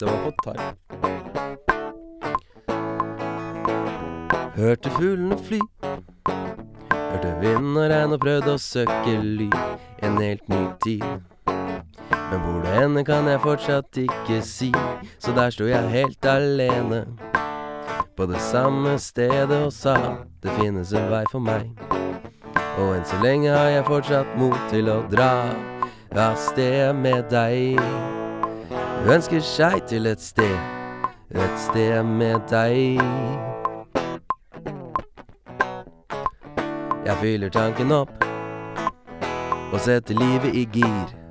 Det var på tarm. Hørte fuglene fly. Hørte vind og regn og prøvde å søke ly. En helt ny tid. Men hvor det ender kan jeg fortsatt ikke si, så der sto jeg helt alene. På det samme stedet og sa det finnes en vei for meg. Og enn så lenge har jeg fortsatt mot til å dra av sted med deg. Hun ønsker seg til et sted, et sted med deg. Jeg fyller tanken opp og setter livet i gir.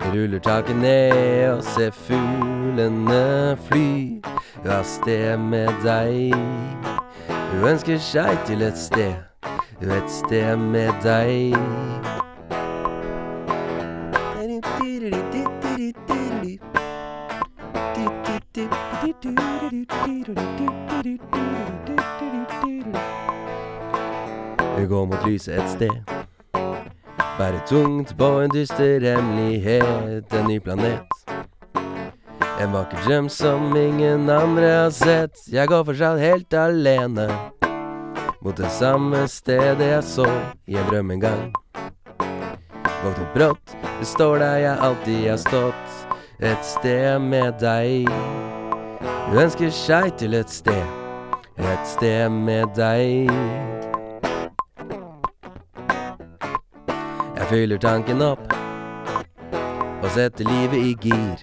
Ruller taket ned og ser fuglene fly av sted med deg. Hun ønsker seg til et sted, et sted med deg. Hun går mot lyset et sted. Bærer tungt på en dyster hemmelighet, en ny planet. En vakker drøm som ingen andre har sett. Jeg går fortsatt helt alene. Mot det samme stedet jeg så i en drøm en gang. Våknet brått, det står der jeg alltid har stått. Et sted med deg. Du ønsker seg til et sted. Et sted med deg. Fyller tanken opp og setter livet i gir.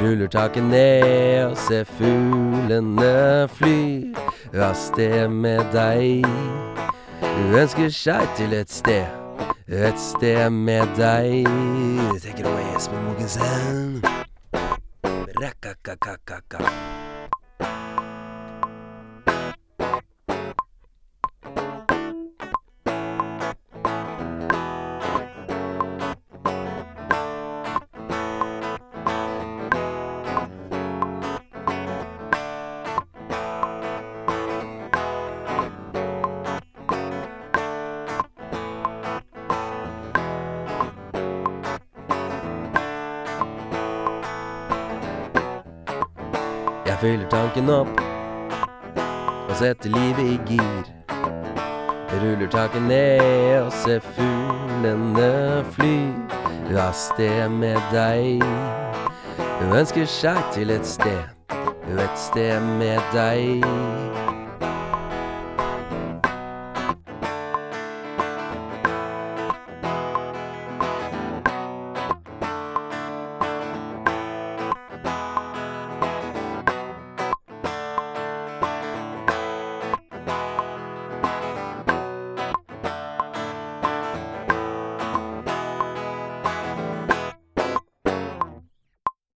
Ruller taket ned og ser fuglene fly av sted med deg. Du ønsker seg til et sted, et sted med deg. Tenker over Espen Mogensen. Rakakakakaka. Jeg fyller tanken opp og setter livet i gir. Ruller taket ned og ser fuglene fly av sted med deg. Hun ønsker seg til et sted, et sted med deg.